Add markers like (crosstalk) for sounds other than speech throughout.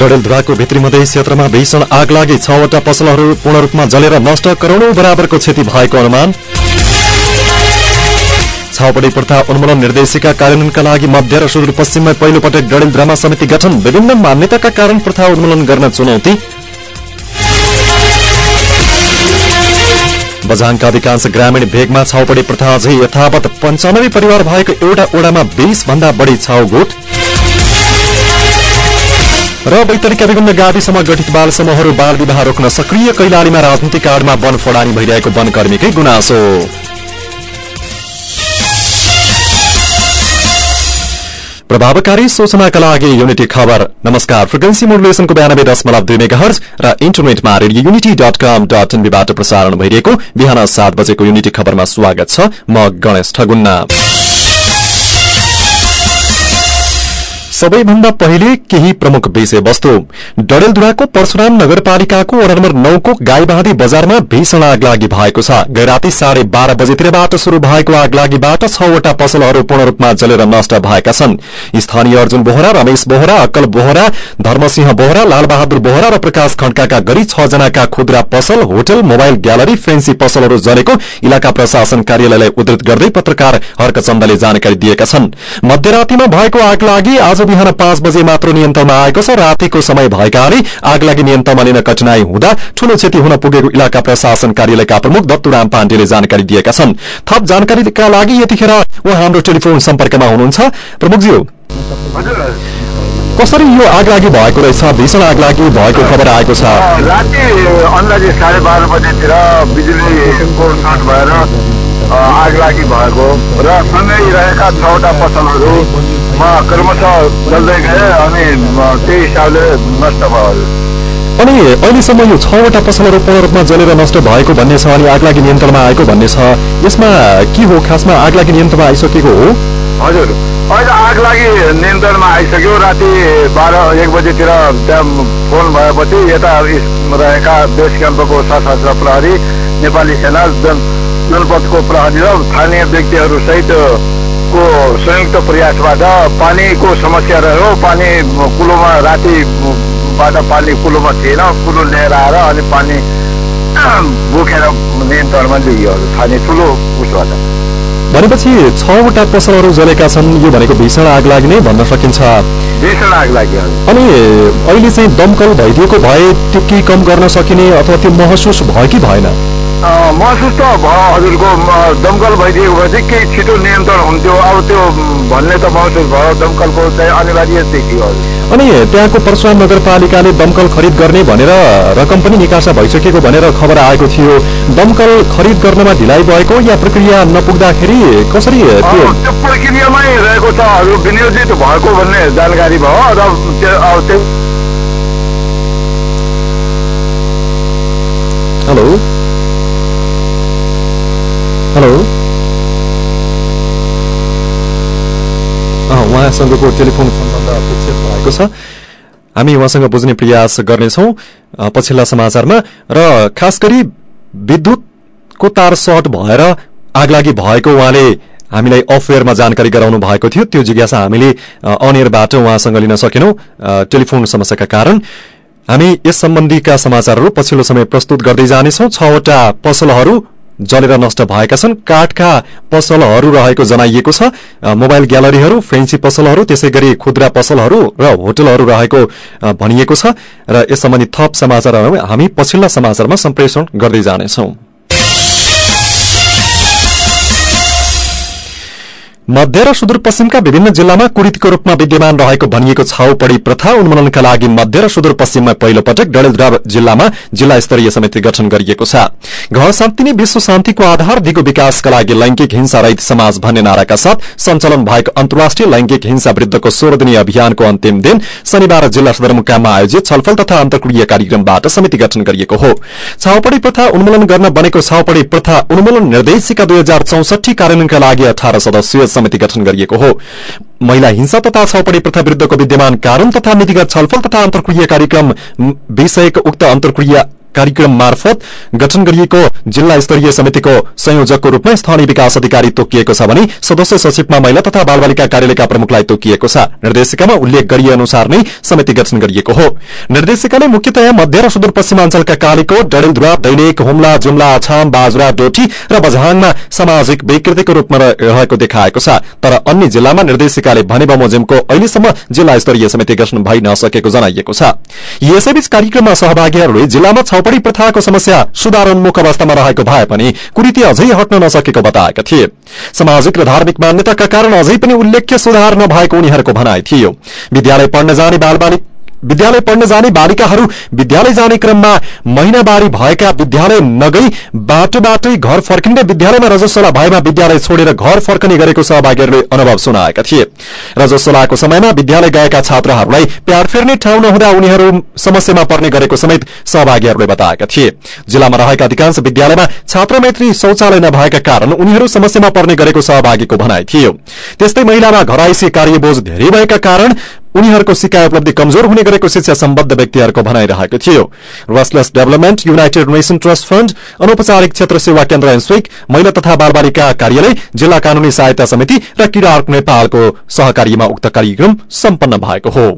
डडेलधुराको भित्री मधेस क्षेत्रमा भीषण आग लागि छवटा पसलहरू पूर्ण रूपमा जलेर नष्ट करोड़ौं बराबरको क्षति भएको अनुमान। छाउपडी प्रथा उन्मूलन निर्देशिका कार्यान्वयनका लागि मध्य र सुदूरपश्चिममा पहिलो पटक डडेलधुरामा समिति गठन विभिन्न मान्यताका कारण प्रथा उन्मूलन गर्न चुनौती। बझाङका अधिकांश ग्रामीण भेगमा छाउपडी प्रथा अझै यथावत पञ्चानब्बे परिवार भएको एउटा ओडामा बीस भन्दा बढ़ी छाउगोठ र बैतडीका विभिन्न गाविसमा गठित बाल समूहहरू बाल विवाह रोक्न सक्रिय कैलालीमा राजनीतिक कार्डमा वन फोडानी भइरहेको वनकर्मीकै गुनासो। प्रभावकारी सूचनाका लागि युनिटी खबर। नमस्कार फ्रिक्वेन्सी मोडुलेसनको बयानब्बे दशमलव दुई मेगा हर्ज र इन्टरनेटमा radio unity dot com dot इनबीबाट प्रसारण भइरहेको बिहान सात बजेको युनिटी खबरमा स्वागत छ म गणेश ठगुन्ना। सबैभन्दा पहिले केही प्रमुख विषयवस्तु। डडेलधुराको परशुराम नगरपालिकाको वडा नम्बर नौको गाईबाँधी बजारमा भीषण आग लागि भएको छ। गैराती साढे बाह्र बजेतिरबाट शुरू भएको आग लागिबाट छवटा पसलहरू पूर्ण रूपमा जलेर नष्ट भएका छन्। स्थानीय अर्जुन बोहरा रमेश बोहरा अक्कल बोहरा धर्मसिंह बोहरा लालबहादुर बोहरा र प्रकाश खड्काका गरी छ जनाका खुद्रा पसल होटल मोबाइल ग्यालरी फेन्सी पसलहरू जलेको इलाका प्रशासन कार्यालयलाई उद्धत गर्दै पत्रकार हर्कचन्दले जानकारी दिएका छन्। मध्यरातीमा भएको आग लागि आज बिहान पाँच बजे मात्र नियन्त्रणमा आएको छ। रातिको समय भएकाले आग लागि नियन्त्रणमा लिन कठिनाई हुँदा ठूलो क्षति हुन पुगेको इलाका प्रशासन कार्यालयका प्रमुख दत्तुराम पाण्डेले जानकारी दिएका छन्। थप जानकारीका लागि यतिखेर उहाँ हाम्रो टेलिफोन सम्पर्कमा हुनुहुन्छ। कसरी यो आग लागि भएको रहेछ? भीषण आग लागि भएको खबर आएको छ। राति अन्दाजी साढे बाह्र बजेतिर बिजुलीको सर्ट भएर आग लागि भएको र सँगै रहेका छवटा पसलहरूमा क्रमशः जल्दै गए अनि त्यही हिसाबले नष्ट भयो। अनि अहिलेसम्म यो छवटा पसलहरू पूर्ण रूपमा जलेर नष्ट भएको भन्ने छ अनि आग लागि नियन्त्रणमा आएको भन्ने छ यसमा के हो? खासमा आग लागि नियन्त्रणमा आइसकेको हो? हजुर अहिले आग लागि नियन्त्रणमा आइसक्यो। राति बाह्र एक बजेतिर त्यहाँ फोन भएपछि यता रहेका बेस क्याम्पको सशस्त्र प्रहरी नेपाली सेना जनपदको प्रहरी र स्थानीय व्यक्तिहरूसहित को संयुक्त प्रयासबाट पानीको समस्या रह्यो। पानी कुलोमा रातिबाट पानी कुलोमा थिएन। कुलो लिएर आएर अनि पानी (clears throat) बोकेर नियन्त्रणमा लिइयो खाने ठुलो उसबाट। भनेपछि छवटा पसलहरू जलेका छन्। यो भनेको भीषण आग लागि नै भन्न सकिन्छ। भीषण आग लाग्यो। अनि अहिले चाहिँ दमकल भइदिएको भए त्यो केही कम गर्न सकिने अथवा त्यो महसुस भयो कि भएन? महसुस त भयो हजुरको दमकल भइदिएको भए चाहिँ केही छिटो नियन्त्रण हुन्थ्यो। अब त्यो भन्ने त महसुस भयो दमकलको चाहिँ अनिवार्य देखियो अनि त्यहाँको परशुराम नगरपालिकाले दमकल खरिद गर्ने भनेर रकम पनि निकासा भइसकेको भनेर खबर आएको थियो। दमकल खरिद गर्नमा ढिलाइ भएको या प्रक्रिया नपुग्दाखेरि कसरी त्यो प्रक्रियामै रहेको छ हजुर। विनियोजित भएको भन्ने जानकारी भयो र हेलो। उहाँसँगको टेलिफोन सम्बन्ध भएको छ। हामी उहाँसँग बुझ्ने प्रयास गर्नेछौ पछिल्ला समाचारमा। र खास गरी विद्युतको तार सर्ट भएर आगलागी भएको उहाँले हामीलाई अफवेयरमा जानकारी गराउनु भएको थियो। त्यो जिज्ञासा हामीले अनियरबाट उहाँसँग लिन सकेनौं टेलिफोन समस्याका कारण। हामी यस सम्बन्धीका समाचारहरू पछिल्लो समय प्रस्तुत गर्दै जानेछौ। छवटा पसलहरू जलेर नष्ट भएका छन्। काठका पसलहरू रहेको जनाइएको छ। मोबाइल ग्यालरीहरू फेन्सी पसलहरू त्यसै गरी खुद्रा पसलहरू र होटलहरू रहेको भनिएको छ। र यस सम्बन्धी थप समाचारहरू हामी पछिल्ला समाचारमा सम्प्रेषण गर्दै जानेछौं। मध्य र सुदूरपश्चिमका विभिन्न जिल्लामा कुरीतिको रूपमा विद्यमान रहेको भनिएको छाउपड़ी प्रथा उन्मूलनका लागि मध्य र सुदूरपश्चिममा पहिलो पटक डडेलधुरा जिल्लामा जिल्ला स्तरीय समिति गठन गरिएको छ। घर शान्ति नै विश्व शान्तिको आधार दिगो विकासका लागि लैंगिक हिंसा रहित समाज भन्ने नाराका साथ सञ्चालन भएको अन्तर्राष्ट्रिय लैंगिक हिंसा विरूद्धको सोह्र दिनी अभियानको अन्तिम दिन शनिबार जिल्ला सदरमुकाममा आयोजित छलफल तथा अन्तर्क्रिय कार्यक्रमबाट समिति गठन गरिएको हो। छाउपड़ी प्रथा उन्मूलन गर्न बनेको छाउपड़ी प्रथा उन्मूलन निर्देशिका दुई हजार चौसठी कार्यान्वयनका लागि अठार सदस्यीय समिति गठन गरिएको हो। महिला हिंसा तथा छाउपड़ी प्रथा विरूद्धको विद्यमान कारण तथा नीतिगत छलफल तथा अन्तर्क्रिय कार्यक्रम विषयक उक्त अन्तर्क्रिया कार्यक्रम मार्फत गठन गरिएको जिल्ला स्तरीय समितिको संयोजकको रूपमा स्थानीय विकास अधिकारी तोकिएको छ भने सदस्य सचिवमा महिला तथा बालबालिका कार्यालयका प्रमुखलाई तोकिएको छ। निर्देशिकामा उल्लेख गरिए अनुसार नै समिति गठन गरिएको हो। निर्देशिकाले मुख्यतया मध्य र सुदूरपश्चिमाञ्चलका कालीकोट डडेलधुरा दैनिक हुम्ला जुम्ला अछाम बाजुरा डोटी र बझाङमा सामाजिक विकृतिको रूपमा रहेको देखाएको छ। तर अन्य जिल्लामा निर्देशिकाले भने बमोजिमको अहिलेसम्म जिल्ला स्तरीय समिति गठन भइ नसकेको जनाइएको छ। यसैबीच कार्यक्रममा सहभागीहरूले जिल्लामा छाउपडी प्रथाको समस्या सुधारोन्मुख अवस्थामा रहेको भए पनि कुरीति अझै हट्न नसकेको बताएका थिए। सामाजिक र धार्मिक मान्यताका कारण अझै पनि उल्लेख्य सुधार नभएको उनीहरूको भनाइ थियो। विद्यालय पढ्न जाने बालबालिक विद्यालय पढ्न जाने बालिकाहरू विद्यालय जाने क्रममा महिनावारी भएका विद्यालय नगई बाटो बाटै घर फर्किने विद्यालयमा रजस्वला भएमा विद्यालय छोडेर घर फर्कने गरेको सहभागीहरूले अनुभव सुनाएका थिए। रजस्वलाको समयमा विद्यालय गएका छात्राहरूलाई प्यार फेर्ने ठाउँ नहुँदा उनीहरू समस्यामा पर्ने गरेको समेत सहभागीहरूले बताएका थिए। जिल्लामा रहेका अधिकांश विद्यालयमा छात्रमैत्री शौचालय नभएका कारण उनीहरू समस्यामा पर्ने गरेको सहभागीको भनाइ थियो। त्यस्तै महिलामा घराइसी कार्यबोझ धेरै भएका कारण उनीहरूको सिकाइ उपलब्धि कमजोर हुने गरेको शिक्षा सम्बद्ध व्यक्तिहरूको भनाइरहेको थियो। रसलेस development United Nation trust fund अनौपचारिक क्षेत्र सेवा केन्द्र एनस्विक महिला तथा बालबालिका कार्यालय जिल्ला कानूनी सहायता समिति र किरार्क नेपालको सहकारीमा उक्त कार्यक्रम सम्पन्न भएको हो।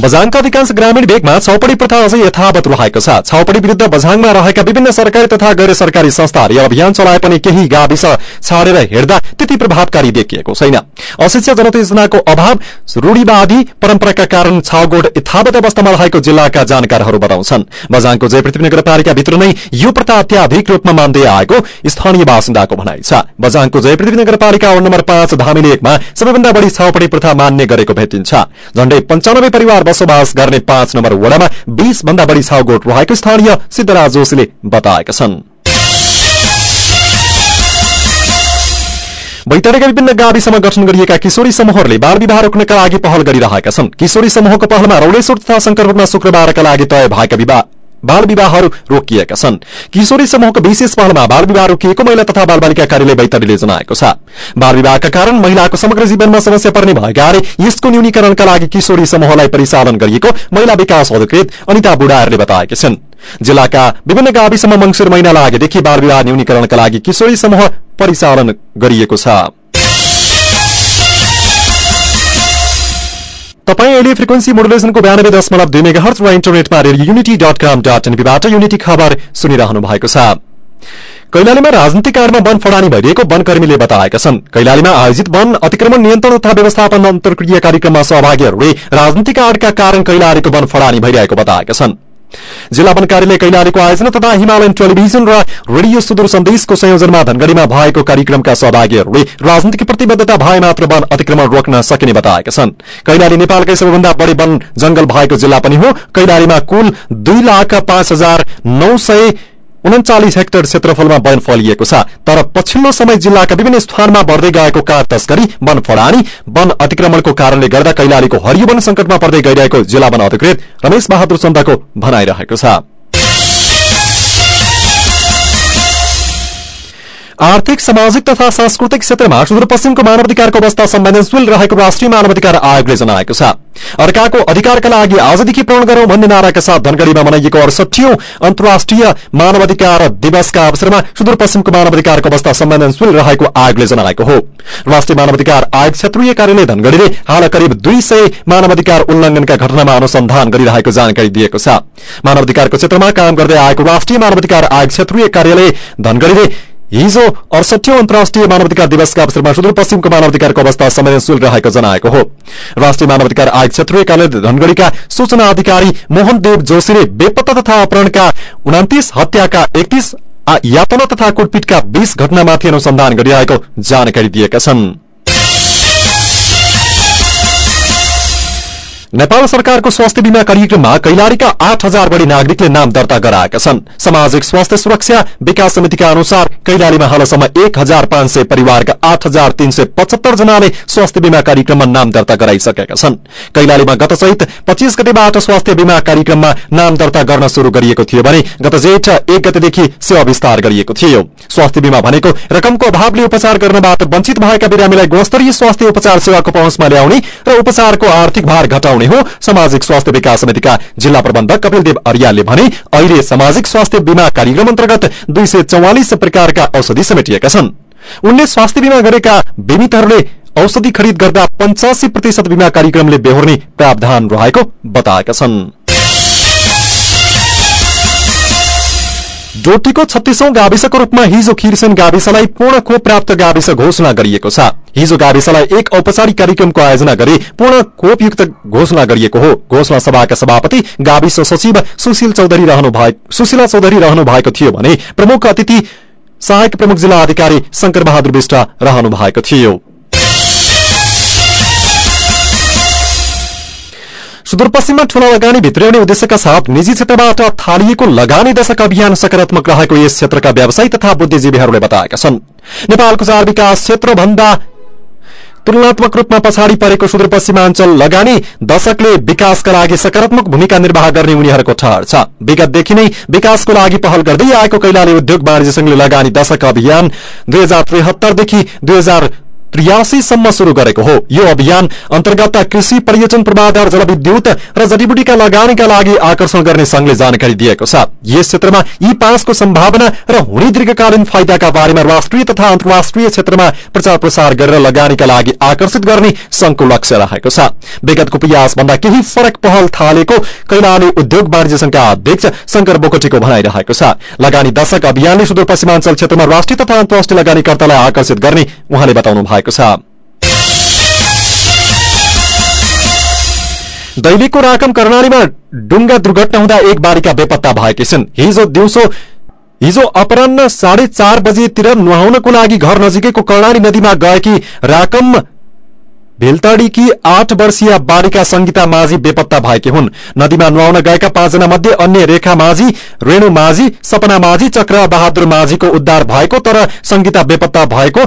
बझाङका अधिकांश ग्रामीण भेगमा छाउपडी प्रथा अझै यथावत रहेको छ। छाउपडी विरूद्ध बझाङमा रहेका विभिन्न सरकारी तथा गैर सरकारी संस्थाहरूले अभियान चलाए पनि केही गाविस छाडेर हिँड्दा त्यति प्रभावकारी देखिएको छैन। अशिक्षा जनचेतनाको अभाव रूढ़ीवादी परम्पराका कारण छाउगोड यथावत अवस्थामा रहेको जिल्लाका जानकारहरू बताउँछन्। बझाङको जयपृथ्वी नगरपालिकाभित्र नै यो प्रथा अत्याधिक रूपमा मान्दै आएको स्थानीय बासिन्दाको भनाइ छ। बझाङको जयपृथ्वी नगरपालिका वार्ड नम्बर पाँच धामिली सबैभन्दा बढ़ी छाउपडी प्रथा मान्ने गरेको भेटिन्छ। झण्डै पञ्चानब्बे परिवार बसोबास गर्ने पाँच नम्बर वडामा बीस भन्दा बढ़ी छाउगोठ रहेको स्थानीय सिद्धराज जोशीले बताएका छन्। बैतडीका विभिन्न गाविसमा गठन गरिएका किशोरी समूहहरूले बाल विवाह रोक्नका लागि पहल गरिरहेका छन्। किशोरी समूहको पहलमा रौलेश्वर तथा शंकरपुरमा शुक्रबारका लागि तय भएका विवाह बाल विवाहहरू रोकिएका छन्। किशोरी समूहको विशेष पहलमा बाल विवाह रोकिएको महिला तथा बालबालिका कार्यालय बैतडीले जनाएको छ। बाल विवाहका कारण महिलाको समग्र जीवनमा समस्या पर्ने भएकाले यसको न्यूनीकरणका लागि किशोरी समूहलाई परिचालन गरिएको महिला विकास अधिकृत अनिता बुढाहरूले बताएकी छन्। जिल्लाका विभिन्न गाविसमा मंगिर महिना लागेदेखि बाल विवाह न्यूनीकरणका लागि किशोरी समूह परिचालन गरिएको छ। तपाईँ अहिले फ्रिक्वेन्सी मोडुलेसनको बयानब्बे दशमलव दुई मेगा हर्च वा इन्टरनेटमा radio unity dot com dot एनपीबाट unity खबर सुनिरहनु भएको छ। कैलालीमा राजनीतिक कारणमा वन फडानी भइरहेको वनकर्मीले बताएका छन्। कैलालीमा आयोजित वन अतिक्रमण नियन्त्रण तथा व्यवस्थापन अन्तर्क्रिया कार्यक्रममा सहभागीहरूले राजनीतिक आडका कारण कैलालीको वन फडानी भइरहेको बताएका छन्। जिल्ला वन कार्यालय कैलालीको आयोजना तथा हिमालयन टेलिभिजन र रेडियो सुदूर सन्देशको संयोजनमा धनगढ़ीमा भएको कार्यक्रमका सहभागीहरूले राजनीतिक प्रतिबद्धता भए मात्र वन अतिक्रमण रोक्न सकिने बताएका छन्। कैलाली नेपालकै सबैभन्दा बढ़ी वन जंगल भएको जिल्ला पनि हो। कैलालीमा कुल दुई लाख पाँच हजार नौ सय उन्चालिस हेक्टर क्षेत्रफलमा वन फलिएको छ। तर पछिल्लो समय जिल्लाका विभिन्न स्थानमा बढ़दै गएको कार तस्करी वन फडानी वन अतिक्रमणको कारणले गर्दा कैलालीको हरियो वन संकटमा पर्दै गइरहेको जिल्ला वन अधिकृत रमेश बहादुर चन्दको भनाइरहेको छ। आर्थिक सामाजिक तथा सांस्कृतिक क्षेत्रमा सुदूरपश्चिमको मानवाधिकारको अवस्था संवेदनशील रहेको राष्ट्रिय मानवाधिकार आयोगले जनाएको छ। अर्काको अधिकारका लागि आजदेखि पूर्ण गरौं भन्ने नाराका साथ धनगढ़ीमा मनाइएको अडसठीौं अन्तर्राष्ट्रिय मानवाधिकार दिवसका अवसरमा सुदूरपश्चिमको मानवाधिकारको अवस्था संवेदनशील रहेको आयोगले जनाएको हो। राष्ट्रिय मानवाधिकार आयोग क्षेत्रीय कार्यालय धनगढ़ीले हाल करिब दुई सय मानवाधिकार उल्लंघनका घटनामा अनुसन्धान गरिरहेको जानकारी दिएको छ। मानवाधिकारको क्षेत्रमा काम गर्दै आएको राष्ट्रिय मानवाधिकार आयोग क्षेत्रीय कार्यालय धनगढ़ीले हिजो अडसठी अन्तर्राष्ट्रिय मानवाधिकार दिवसका अवसरमा सुदूरपश्चिमको मानवाधिकारको अवस्था संवेदनशील रहेको जनाएको हो। राष्ट्रिय मानवाधिकार आयोग क्षेत्रीय कार्यालय धनगढ़ीका सूचना अधिकारी मोहन देव जोशीले बेपत्ता तथा अपहरणका उनातिस हत्याका एकतीस यातना तथा कुटपिटका बीस घटनामाथि अनुसन्धान गरिरहेको जानकारी दिएका छन्। नेपाल सरकारको स्वास्थ्य बीमा कार्यक्रममा कैलालीका आठ हजार बढ़ी नागरिकले नाम दर्ता गराएका छन्। सामाजिक स्वास्थ्य सुरक्षा विकास समितिका अनुसार कैलालीमा हालसम्म एक हजार पाँच सय परिवारका आठ हजार तीन सय पचहत्तर जनाले स्वास्थ्य बीमा कार्यक्रममा नाम दर्ता गराइसकेका छन्। कैलालीमा गत चैत पच्चीस गतेबाट स्वास्थ्य बीमा कार्यक्रममा नाम दर्ता गर्न शुरू गरिएको थियो भने गत जेठ एक गतेदेखि सेवा विस्तार गरिएको थियो। स्वास्थ्य बीमा भनेको रकमको अभावले उपचार गर्नबाट वञ्चित भएका बिरामीलाई गुणस्तरीय स्वास्थ्य उपचार सेवाको पहुँचमा ल्याउने र उपचारको आर्थिक भार घटाउने पुर्याउने हो। सामाजिक स्वास्थ्य विकास समितिका जिल्ला प्रबन्धक कपिलदेव अरियालले भने अहिले सामाजिक स्वास्थ्य बीमा कार्यक्रम अन्तर्गत दुई सय चौवालिस प्रकारका औषधि समेटिएका छन्। उनले स्वास्थ्य बीमा गरेका बिमितहरूले औषधि खरिद गर्दा पञ्चासी प्रतिशत बीमा कार्यक्रमले बेहोर्ने प्रावधान रहेको बताएका छन्। डोटीको छत्तीसौं गाविसको रूपमा हिजो खिरसेन गाविसलाई पूर्ण खोप प्राप्त गाविस घोषणा गरिएको छ। हिजो गाविसलाई एक औपचारिक कार्यक्रमको आयोजना गरी पूर्ण खोपयुक्त घोषणा गरिएको हो। घोषणा सभाका सभापति गाविस सचिव सुशील चौधरी सुशीला चौधरी रहनु भएको थियो भने प्रमुख अतिथि सहायक प्रमुख जिल्ला अधिकारी शंकर बहादुर विष्ट रहनु थियो। सुदूरपश्चिममा ठूला लगानी भित्र्याउने उद्देश्यका साथ निजी क्षेत्रबाट थालिएको लगानी दशक अभियान सकारात्मक रहेको यस क्षेत्रका व्यवसायी तथा बुद्धिजीवीहरूले बताएका छन्। नेपालको चार विकास क्षेत्रभन्दा तुलनात्मक रूपमा पछाडि परेको सुदूरपश्चिमाञ्चल लगानी दशकले विकासका लागि सकारात्मक भूमिका निर्वाह गर्ने उनीहरूको ठहर छ। विगतदेखि नै विकासको लागि पहल गर्दै आएको कैलाली उद्योग वाणिज्य संघले लगानी दशक अभियान दुई हजार त्रिहत्तरदेखि दुई त्रियासीसम्म शुरू गरेको हो। यो अभियान अन्तर्गत कृषि पर्यटन पूर्वाधार जलविद्युत र जडीबुटीका लगानीका लागि आकर्षण गर्ने संघले जानकारी दिएको छ। यस क्षेत्रमा यी पाँचको सम्भावना र हुने दीर्घकालीन फाइदाका बारेमा राष्ट्रिय तथा अन्तर्राष्ट्रिय क्षेत्रमा प्रचार प्रसार गरेर लगानीका लागि आकर्षित गर्ने संघको लक्ष्य रहेको छ। विगतको प्रयासभन्दा केही फरक पहल थालेको कैलाली उद्योग वाणिज्य संघका अध्यक्ष शंकर बोकटीको भनाइरहेको छ। लगानी दशक अभियानले सुदूरपश्चिमाञ्चल क्षेत्रमा राष्ट्रिय तथा अन्तर्राष्ट्रिय लगानीकर्तालाई आकर्षित गर्ने उहाँले बताउनु भएको छ। दैविकको राकम कर्णालीमा डुङ्गा दुर्घटना हुँदा एक बालिका बेपत्ता भएकी छिन्। हिजो दिउँसो हिजो अपरान्न साढे चार बजेतिर नुहाउनको लागि घर नजिकैको कर्णाली नदीमा गएकी राकम भेलताडीकी आठ वर्षीय बालिका संगीता माझी बेपत्ता भएकी हुन्। नदीमा नुहाउन गएका पाँचजना मध्ये अन्य रेखा माझी रेणु माझी सपना माझी चक्र बहादुर माझीको उद्धार भएको तर संगीता बेपत्ता भएको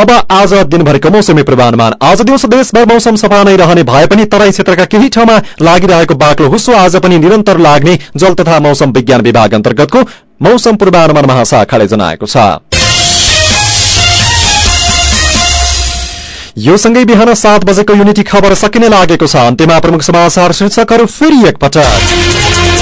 अब आज दिनभरिको मौसमी पूर्वानुमान। आज दिउँसो देशभर मौसम सफा नै रहने भए पनि तराई क्षेत्रका केही ठाउँमा लागिरहेको बाक्लो हुसो आज पनि निरन्तर लाग्ने जल तथा मौसम विज्ञान विभाग अन्तर्गतको मौसम पूर्वानुमान महाशाखाले जनाएको छ। यो सँगै बिहान सात बजेको युनिटी खबर सकिने लागेको छ। अन्त्यमा प्रमुख समाचार शीर्षकहरू फेरि एकपटक।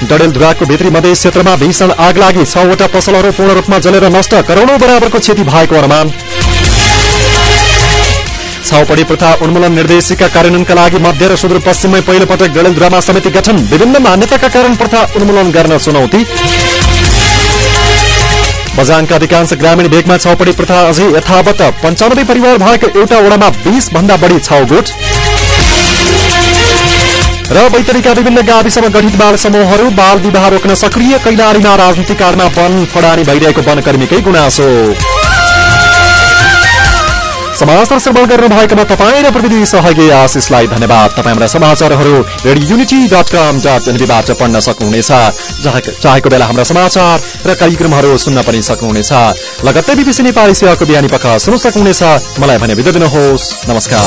डडेलधुराको भित्री मधेस क्षेत्रमा भीषण आग लागि छवटा पसलहरू पूर्ण रूपमा जलेर नष्ट करोड़ौं बराबरको क्षति भएको अनुमान। छाउपडी प्रथा उन्मूलन निर्देशिका कार्यान्वयनका लागि मध्य र सुदूरपश्चिममै पहिलो पटक डडेलधुरामा समिति गठन। विभिन्न मान्यताका कारण प्रथा उन्मूलन गर्न चुनौती। बजाङका अधिकांश ग्रामीण भेगमा छाउपडी प्रथा अझै यथावत। पञ्चानब्बे परिवार भएको एउटा वडामा बीस भन्दा बढी छाउगोठ र बैतडीका विभिन्न गाविसमा गठित बाल समूहहरू बाल विवाह रोक्न सक्रिय कैलालीमा राजनीतिक कालमा वन फडानी भइरहेको वनकर्मीकै गुनासो। समाचार श्रवण गर्नु भएकोमा तपाईँ र प्रविधि सहयोगी आशिषलाई धन्यवाद। तपाईँ हाम्रा समाचारहरू radio unity dot com dot एनबीबाट पढ्न सक्नुहुनेछ। चाहेको बेला हाम्रा समाचार र कार्यक्रमहरू सुन्न पनि सक्नुहुनेछ। लगत्तै बिबिसी नेपाली सेवाको बिहानी पख सुन्न सक्नुहुनेछ। मलाई भने बिदा दिनुहोस्। नमस्कार।